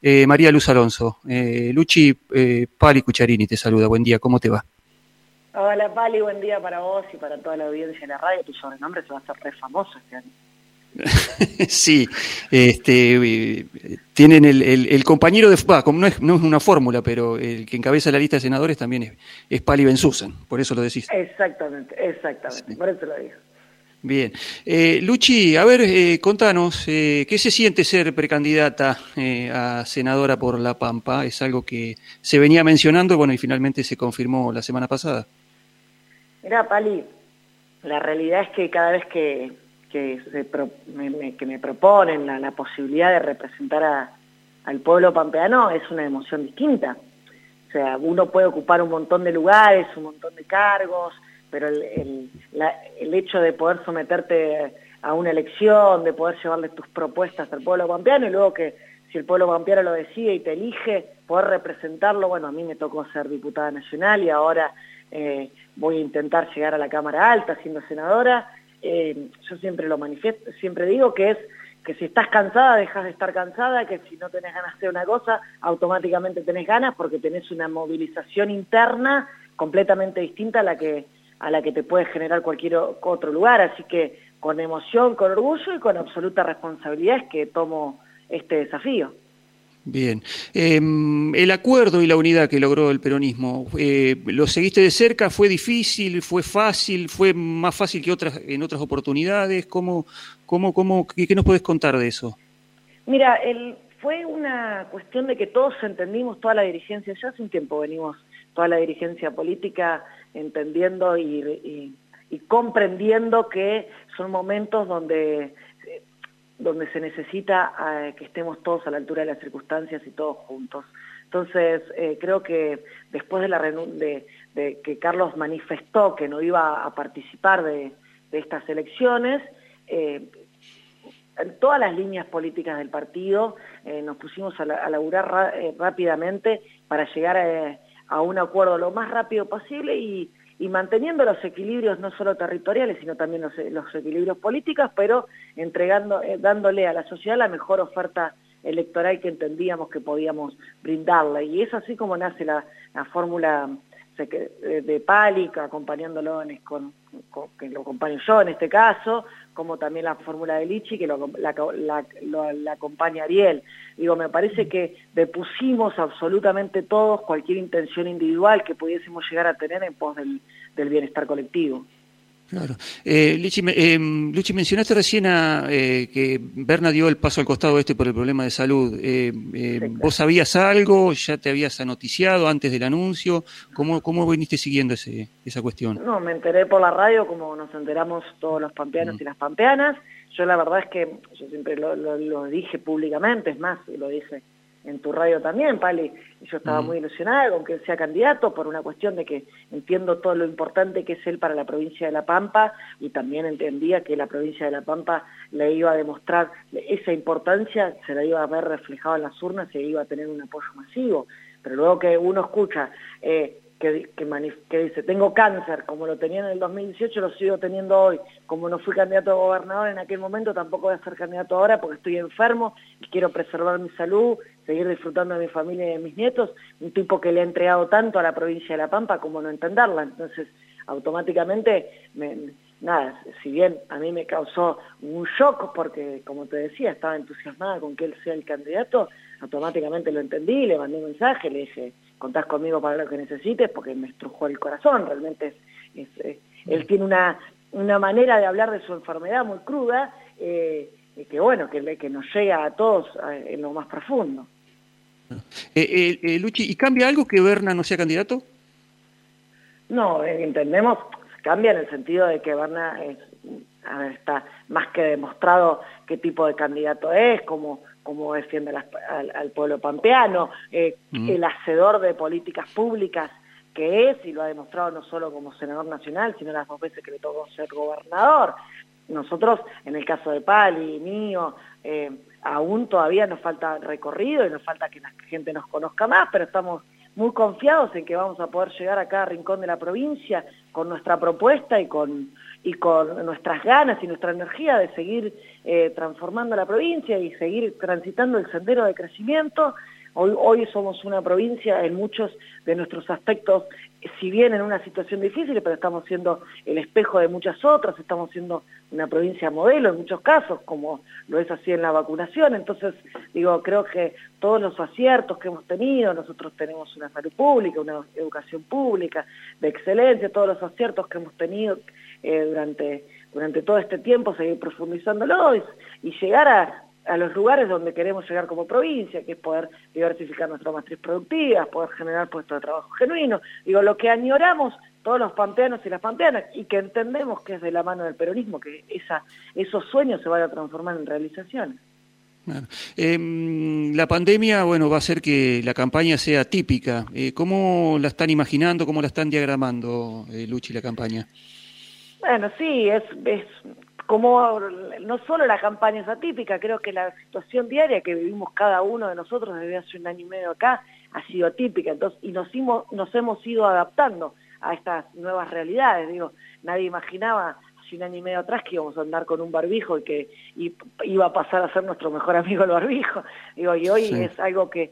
Eh, María Luz Alonso. Eh, Luchi eh, Pali Cucharini te saluda. Buen día, ¿cómo te va? Hola Pali, buen día para vos y para toda la audiencia de la radio. Tu sobrenombre se va a hacer re famoso este año. sí, este, tienen el, compañero de... como no es, no es una fórmula, pero el que encabeza la lista de senadores también es, es Pali Bensusan, por eso lo decís. Exactamente, exactamente, por eso lo digo. Bien. Eh, Luchi, a ver, eh, contanos, eh, ¿qué se siente ser precandidata eh, a senadora por La Pampa? Es algo que se venía mencionando bueno, y finalmente se confirmó la semana pasada. Mira, Pali, la realidad es que cada vez que, que, me, que me, proponen la, posibilidad de representar al pueblo pampeano es una emoción distinta. O sea, uno puede ocupar un montón de lugares, un montón de cargos, pero el, el, hecho de poder someterte a una elección, de poder llevarle tus propuestas al pueblo pampeano y luego que si el pueblo pampeano lo decide y te elige, poder representarlo, bueno, a mí me tocó ser diputada nacional y ahora eh, voy a intentar llegar a la Cámara Alta siendo senadora, eh, yo siempre lo manifiesto, siempre digo que es que si estás cansada, dejas de estar cansada, que si no tenés ganas de hacer una cosa, automáticamente tenés ganas porque tenés una movilización interna completamente distinta a la que a la que te puede generar cualquier otro lugar, así que con emoción, con orgullo y con absoluta responsabilidad es que tomo este desafío. Bien. Em, el acuerdo y la unidad que logró el peronismo, eh, ¿lo seguiste de cerca? ¿Fue difícil? ¿Fue fácil? ¿Fue más fácil que otras en otras oportunidades? ¿Cómo, cómo, cómo, qué, nos puedes contar de eso? Mira, el, fue una cuestión de que todos entendimos, toda la dirigencia, ya hace un tiempo venimos, toda la dirigencia política entendiendo y, comprendiendo que son momentos donde, donde se necesita eh, que estemos todos a la altura de las circunstancias y todos juntos. Entonces, eh, creo que después de, la de, de, que Carlos manifestó que no iba a participar de, estas elecciones, eh, en todas las líneas políticas del partido nos pusimos a, laburar rápidamente para llegar a, a un acuerdo lo más rápido posible y, manteniendo los equilibrios no solo territoriales, sino también los, equilibrios políticos, pero entregando, eh, dándole a la sociedad la mejor oferta electoral que entendíamos que podíamos brindarle. Y es así como nace la, fórmula de Pálica, acompañándolo con, que lo acompaño yo en este caso, como también la fórmula de Lichi, que lo, la, la, acompaña Ariel. Digo, me parece que depusimos absolutamente todos cualquier intención individual que pudiésemos llegar a tener en pos del bienestar colectivo. Claro. Eh, Luchi, eh, mencionaste recién a, eh, que Berna dio el paso al costado este por el problema de salud. Eh, eh, ¿Vos sabías algo? ¿Ya te habías anoticiado antes del anuncio? ¿Cómo, cómo viniste siguiendo ese, esa cuestión? No, me enteré por la radio, como nos enteramos todos los pampeanos mm. y las pampeanas. Yo la verdad es que yo siempre lo, lo dije públicamente, es más, lo dije en tu radio también, Pali, yo estaba muy ilusionada con que él sea candidato por una cuestión de que entiendo todo lo importante que es él para la provincia de La Pampa y también entendía que la provincia de La Pampa le iba a demostrar esa importancia, se la iba a ver reflejado en las urnas y iba a tener un apoyo masivo. Pero luego que uno escucha eh, que, que, dice, tengo cáncer, como lo tenía en el 2018, lo sigo teniendo hoy. Como no fui candidato a gobernador en aquel momento, tampoco voy a ser candidato ahora porque estoy enfermo y quiero preservar mi salud, seguir disfrutando de mi familia y de mis nietos. Un tipo que le ha entregado tanto a la provincia de La Pampa como no entenderla. Entonces, automáticamente, nada, si bien a mí me causó un shock porque, como te decía, estaba entusiasmada con que él sea el candidato, automáticamente lo entendí, le mandé un mensaje, le dije contás conmigo para lo que necesites porque me estrujó el corazón, realmente es, eh, él tiene una, una manera de hablar de su enfermedad muy cruda, eh, que bueno, que, que nos llega a todos en lo más profundo. Eh, Luchi, ¿y cambia algo que Berna no sea candidato? No, entendemos, cambia en el sentido de que Berna es, está más que demostrado qué tipo de candidato es, como cómo defiende al, pueblo pampeano, eh, mm. el hacedor de políticas públicas que es, y lo ha demostrado no solo como senador nacional, sino las dos veces que le tocó ser gobernador. Nosotros, en el caso de Pali mío, eh, aún todavía nos falta recorrido y nos falta que la gente nos conozca más, pero estamos muy confiados en que vamos a poder llegar a cada rincón de la provincia con nuestra propuesta y con, y con nuestras ganas y nuestra energía de seguir eh, transformando la provincia y seguir transitando el sendero de crecimiento. Hoy, hoy somos una provincia en muchos de nuestros aspectos si bien en una situación difícil, pero estamos siendo el espejo de muchas otras, estamos siendo una provincia modelo en muchos casos, como lo es así en la vacunación, entonces digo, creo que todos los aciertos que hemos tenido, nosotros tenemos una salud pública, una educación pública de excelencia, todos los aciertos que hemos tenido eh, durante, durante todo este tiempo, seguir profundizándolo y llegar a, a los lugares donde queremos llegar como provincia, que es poder diversificar nuestra matriz productiva, poder generar puestos de trabajo genuinos. Digo, lo que añoramos todos los pampeanos y las pampeanas y que entendemos que es de la mano del peronismo, que esa, esos sueños se vayan a transformar en realizaciones. Em, la pandemia, bueno, va a hacer que la campaña sea típica. Eh, ¿Cómo la están imaginando, cómo la están diagramando, eh, Luchi, la campaña? Bueno, sí, es, es como no solo la campaña es atípica, creo que la situación diaria que vivimos cada uno de nosotros desde hace un año y medio acá ha sido atípica, entonces, y nos, nos hemos ido adaptando a estas nuevas realidades, digo, nadie imaginaba hace un año y medio atrás que íbamos a andar con un barbijo y que iba a pasar a ser nuestro mejor amigo el barbijo, digo, y hoy es algo que,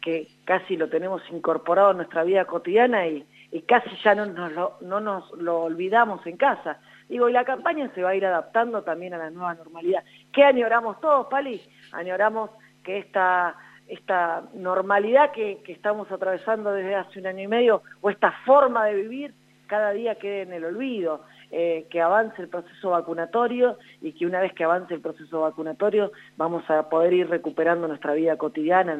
que, casi lo tenemos incorporado en nuestra vida cotidiana y, y casi ya no nos, lo, no nos lo olvidamos en casa. Digo, y la campaña se va a ir adaptando también a la nueva normalidad. ¿Qué añoramos todos, Pali? Añoramos que esta, esta normalidad que, que estamos atravesando desde hace un año y medio, o esta forma de vivir, cada día quede en el olvido. Eh, que avance el proceso vacunatorio y que una vez que avance el proceso vacunatorio vamos a poder ir recuperando nuestra vida cotidiana,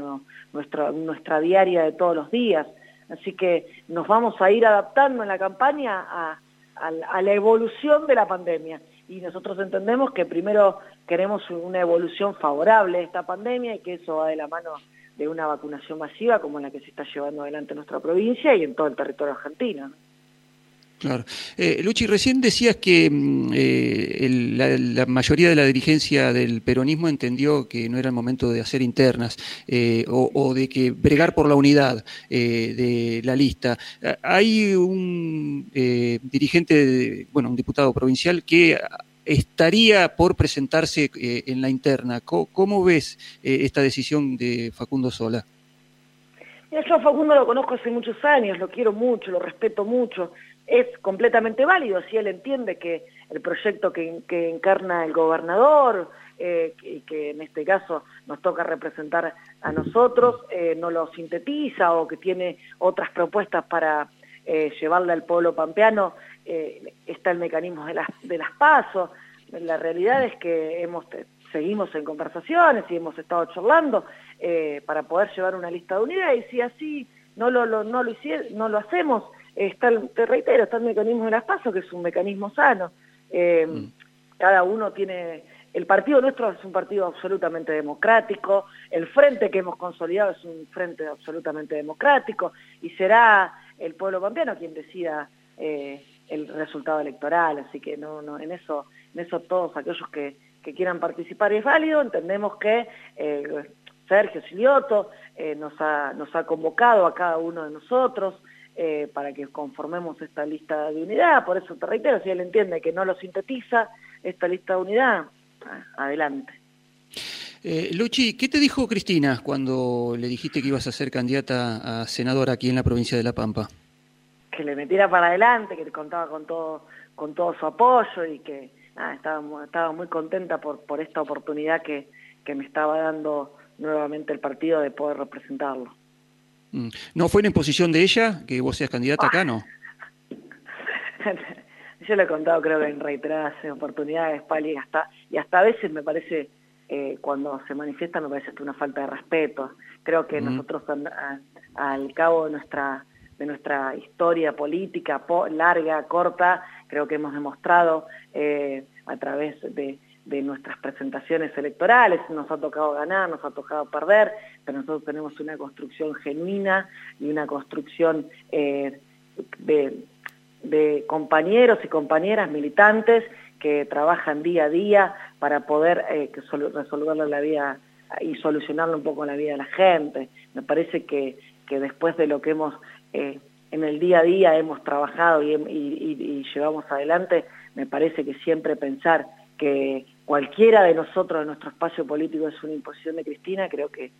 nuestra, nuestra diaria de todos los días. Así que nos vamos a ir adaptando en la campaña a, a, la evolución de la pandemia. Y nosotros entendemos que primero queremos una evolución favorable de esta pandemia y que eso va de la mano de una vacunación masiva como la que se está llevando adelante en nuestra provincia y en todo el territorio argentino. Claro. Eh, Luchi, recién decías que mm, eh, la, mayoría de la dirigencia del peronismo entendió que no era el momento de hacer internas eh, o, de que bregar por la unidad eh, de la lista. Hay un dirigente, bueno, un diputado provincial que estaría por presentarse en la interna. ¿Cómo, ves esta decisión de Facundo Sola? yo a Facundo lo conozco hace muchos años, lo quiero mucho, lo respeto mucho es completamente válido si él entiende que el proyecto que, encarna el gobernador eh, y que en este caso nos toca representar a nosotros, eh, no lo sintetiza o que tiene otras propuestas para eh, llevarle al pueblo pampeano, está el mecanismo de las, de las pasos. La realidad es que hemos, seguimos en conversaciones y hemos estado charlando para poder llevar una lista de unidades y si así no lo, no lo, no lo hacemos, está, te reitero, está el mecanismo de las pasos, que es un mecanismo sano. Eh, mm. Cada uno tiene... El partido nuestro es un partido absolutamente democrático, el frente que hemos consolidado es un frente absolutamente democrático y será el pueblo pampeano quien decida eh, el resultado electoral, así que no, no, en eso, en eso todos aquellos que, que quieran participar es válido, entendemos que eh, Sergio Silioto nos, ha, nos ha convocado a cada uno de nosotros, eh, para que conformemos esta lista de unidad, por eso te reitero, si él entiende que no lo sintetiza esta lista de unidad, ah, adelante. Eh, Luchi, ¿qué te dijo Cristina cuando le dijiste que ibas a ser candidata a senadora aquí en la provincia de La Pampa? Que le metiera para adelante, que contaba con todo, con todo su apoyo y que estaba, estaba muy contenta por, por esta oportunidad que, que me estaba dando nuevamente el partido de poder representarlo. Mm. ¿No fue una imposición de ella que vos seas candidata acá, no? Yo lo he contado creo que en reiteradas oportunidades, Pali, y hasta, y hasta a veces me parece, eh, cuando se manifiesta me parece una falta de respeto. Creo que nosotros al cabo de nuestra, de nuestra historia política larga, corta, creo que hemos demostrado eh, a través de de nuestras presentaciones electorales, nos ha tocado ganar, nos ha tocado perder, pero nosotros tenemos una construcción genuina y una construcción eh, de, compañeros y compañeras militantes que trabajan día a día para poder eh, resolverle la vida y solucionarle un poco la vida de la gente. Me parece que, que después de lo que hemos eh, en el día a día hemos trabajado y llevamos adelante, me parece que siempre pensar que cualquiera de nosotros de nuestro espacio político es una imposición de Cristina, creo que,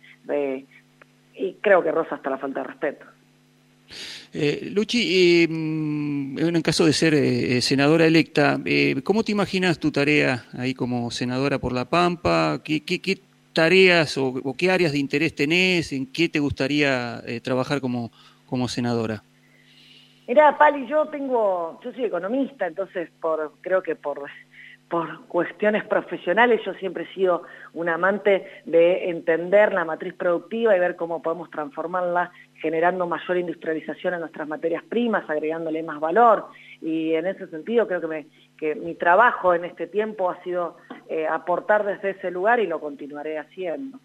y creo que roza hasta la falta de respeto. Eh, Luchi, mm, en el caso de ser eh, senadora electa, eh, ¿cómo te imaginas tu tarea ahí como senadora por La Pampa? ¿Qué, tareas o, qué áreas de interés tenés? ¿En qué te gustaría trabajar como, como senadora? Mira, Pali, yo tengo, yo soy economista, entonces por, creo que por por cuestiones profesionales, yo siempre he sido un amante de entender la matriz productiva y ver cómo podemos transformarla generando mayor industrialización a nuestras materias primas, agregándole más valor. Y en ese sentido creo que, mi trabajo en este tiempo ha sido eh, aportar desde ese lugar y lo continuaré haciendo.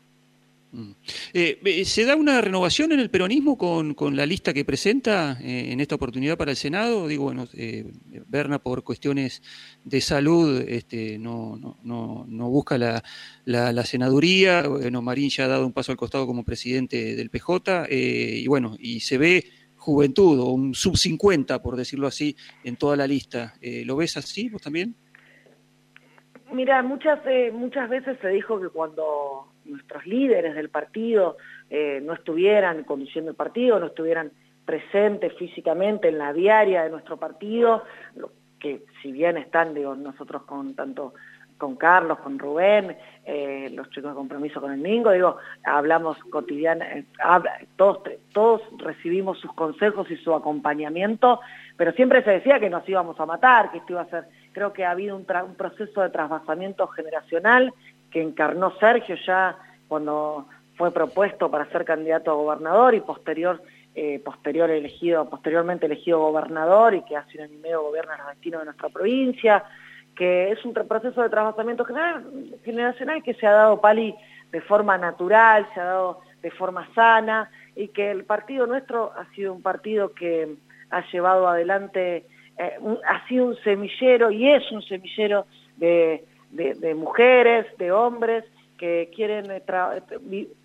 Mm. Eh, eh, ¿Se da una renovación en el peronismo con, con la lista que presenta eh, en esta oportunidad para el Senado? Digo, bueno, Berna por cuestiones de salud este, no, no, no, busca la, la, senaduría, bueno, Marín ya ha dado un paso al costado como presidente del PJ, y bueno, y se ve juventud, o un sub 50, por decirlo así, en toda la lista. ¿Lo ves así vos también? Mira, muchas, muchas veces se dijo que cuando nuestros líderes del partido eh, no estuvieran conduciendo el partido, no estuvieran presentes físicamente en la diaria de nuestro partido, que si bien están, digo, nosotros con tanto con Carlos, con Rubén, eh, los chicos de compromiso con el Mingo, digo, hablamos cotidiana, eh, todos, todos recibimos sus consejos y su acompañamiento, pero siempre se decía que nos íbamos a matar, que esto iba a ser, creo que ha habido un, un proceso de trasvasamiento generacional que encarnó Sergio ya cuando fue propuesto para ser candidato a gobernador y posterior, eh, posterior elegido, posteriormente elegido gobernador y que hace un año y medio gobierna los destinos de nuestra provincia, que es un proceso de trasvasamiento generacional que se ha dado, Pali, de forma natural, se ha dado de forma sana y que el partido nuestro ha sido un partido que ha llevado adelante, eh, ha sido un semillero y es un semillero de de, mujeres, de hombres que quieren eh,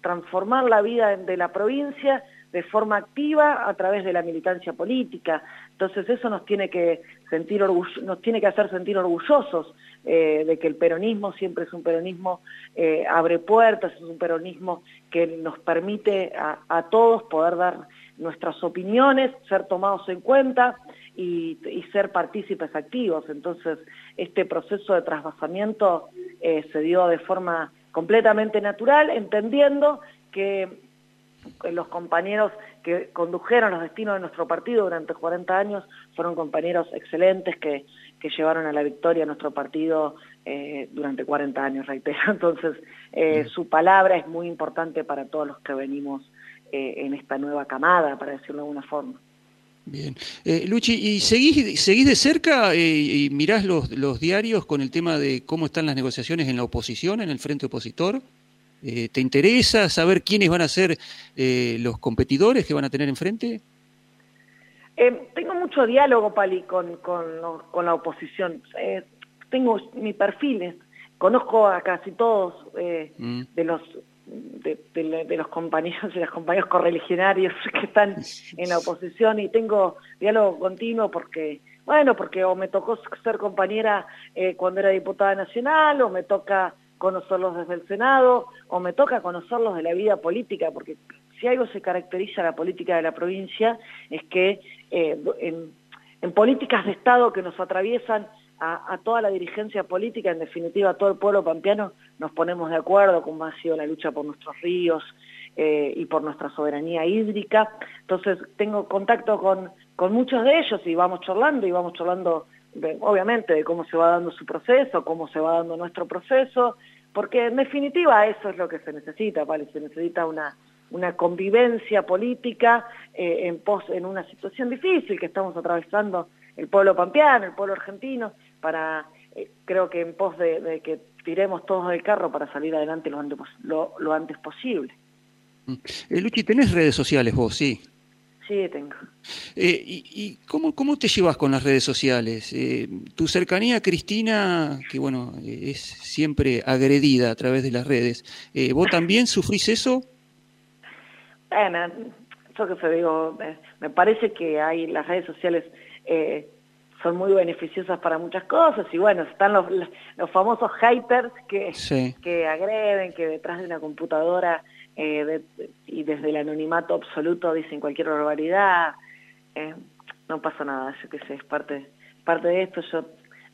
transformar la vida de la provincia de forma activa a través de la militancia política. Entonces eso nos tiene que sentir nos tiene que hacer sentir orgullosos eh, de que el peronismo siempre es un peronismo eh, abre puertas, es un peronismo que nos permite a todos poder dar nuestras opiniones, ser tomados en cuenta y, ser partícipes activos. Entonces, este proceso de trasvasamiento eh, se dio de forma completamente natural, entendiendo que los compañeros que condujeron los destinos de nuestro partido durante 40 años fueron compañeros excelentes que, que llevaron a la victoria a nuestro partido eh, durante 40 años, reitero. Entonces, eh, su palabra es muy importante para todos los que venimos en esta nueva camada, para decirlo de alguna forma. Bien. Eh, Luchi, ¿y seguís, seguís de cerca eh, y mirás los, los, diarios con el tema de cómo están las negociaciones en la oposición, en el frente opositor? Eh, ¿Te interesa saber quiénes van a ser eh, los competidores que van a tener enfrente? tengo mucho diálogo, Pali, con, con, con la oposición. tengo mi perfil, conozco a casi todos mm. de los de, los compañeros y las compañeros correligionarios que están en la oposición y tengo diálogo continuo porque, bueno, porque o me tocó ser compañera eh, cuando era diputada nacional o me toca conocerlos desde el Senado o me toca conocerlos de la vida política porque si algo se caracteriza a la política de la provincia es que eh, en políticas de Estado que nos atraviesan a, toda la dirigencia política, en definitiva a todo el pueblo pampeano, nos ponemos de acuerdo como ha sido la lucha por nuestros ríos eh, y por nuestra soberanía hídrica. Entonces tengo contacto con, con muchos de ellos y vamos charlando y vamos charlando obviamente de cómo se va dando su proceso, cómo se va dando nuestro proceso, porque en definitiva eso es lo que se necesita, ¿vale? Se necesita una, una convivencia política eh, en, pos, en una situación difícil que estamos atravesando el pueblo pampeano, el pueblo argentino, para, eh, creo que en pos de, que tiremos todos del carro para salir adelante lo antes, lo, antes posible. Eh, Luchi, ¿tenés redes sociales vos? Sí. Sí, tengo. Eh, ¿Y, cómo, cómo te llevas con las redes sociales? Eh, tu cercanía a Cristina, que bueno, es siempre agredida a través de las redes, ¿vos también sufrís eso? Bueno, yo que se digo, me parece que hay las redes sociales son muy beneficiosas para muchas cosas y bueno, están los, los famosos haters que, que agreden, que detrás de una computadora eh, y desde el anonimato absoluto dicen cualquier barbaridad. Eh, no pasa nada, yo qué sé, es parte, parte de esto. Yo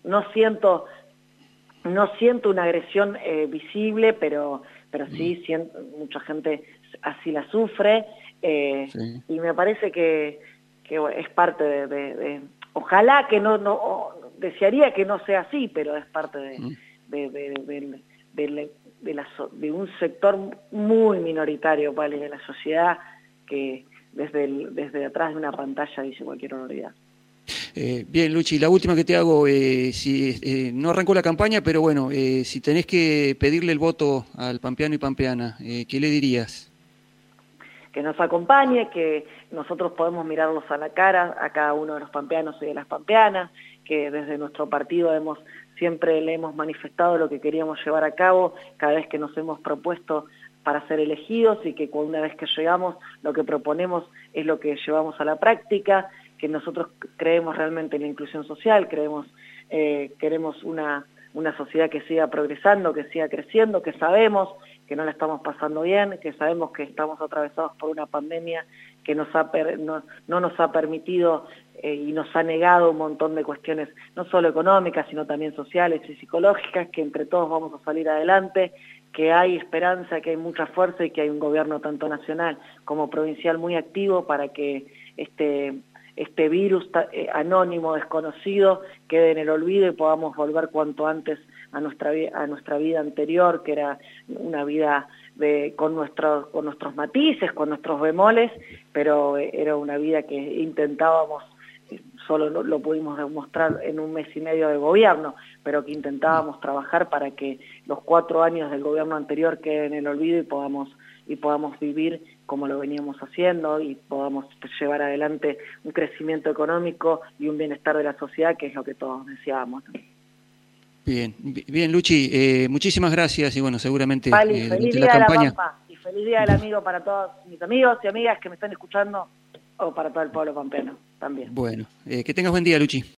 no siento, no siento una agresión eh, visible, pero, pero sí mm. siento, mucha gente así la sufre y me parece que, que es parte de Ojalá que no, no desearía que no sea así, pero es parte de, mm. de, un sector muy minoritario, ¿vale? de la sociedad que desde, desde atrás de una pantalla dice cualquier horroridad. Eh, bien, Luchi, la última que te hago, eh, si eh, no arrancó la campaña, pero bueno, si tenés que pedirle el voto al pampeano y pampeana, ¿qué le dirías? Que nos acompañe, que nosotros podemos mirarlos a la cara a cada uno de los pampeanos y de las pampeanas, que desde nuestro partido hemos siempre le hemos manifestado lo que queríamos llevar a cabo cada vez que nos hemos propuesto para ser elegidos y que una vez que llegamos lo que proponemos es lo que llevamos a la práctica, que nosotros creemos realmente en la inclusión social, creemos, eh, queremos una, una sociedad que siga progresando, que siga creciendo, que sabemos que no la estamos pasando bien, que sabemos que estamos atravesados por una pandemia que nos ha no, nos ha permitido eh, y nos ha negado un montón de cuestiones, no solo económicas, sino también sociales y psicológicas, que entre todos vamos a salir adelante, que hay esperanza, que hay mucha fuerza y que hay un gobierno tanto nacional como provincial muy activo para que este, este virus eh, anónimo, desconocido, quede en el olvido y podamos volver cuanto antes a nuestra, a nuestra vida anterior, que era una vida de, con, nuestros, con nuestros matices, con nuestros bemoles, pero era una vida que intentábamos, solo lo, pudimos demostrar en un mes y medio de gobierno, pero que intentábamos trabajar para que los cuatro años del gobierno anterior queden en el olvido y podamos, y podamos vivir como lo veníamos haciendo y podamos llevar adelante un crecimiento económico y un bienestar de la sociedad, que es lo que todos deseábamos. Bien, bien Luchi, eh, muchísimas gracias y bueno, seguramente eh, feliz día la campaña... y feliz día del amigo para todos mis amigos y amigas que me están escuchando o para todo el pueblo pampeano también. Bueno, eh, que tengas buen día Luchi.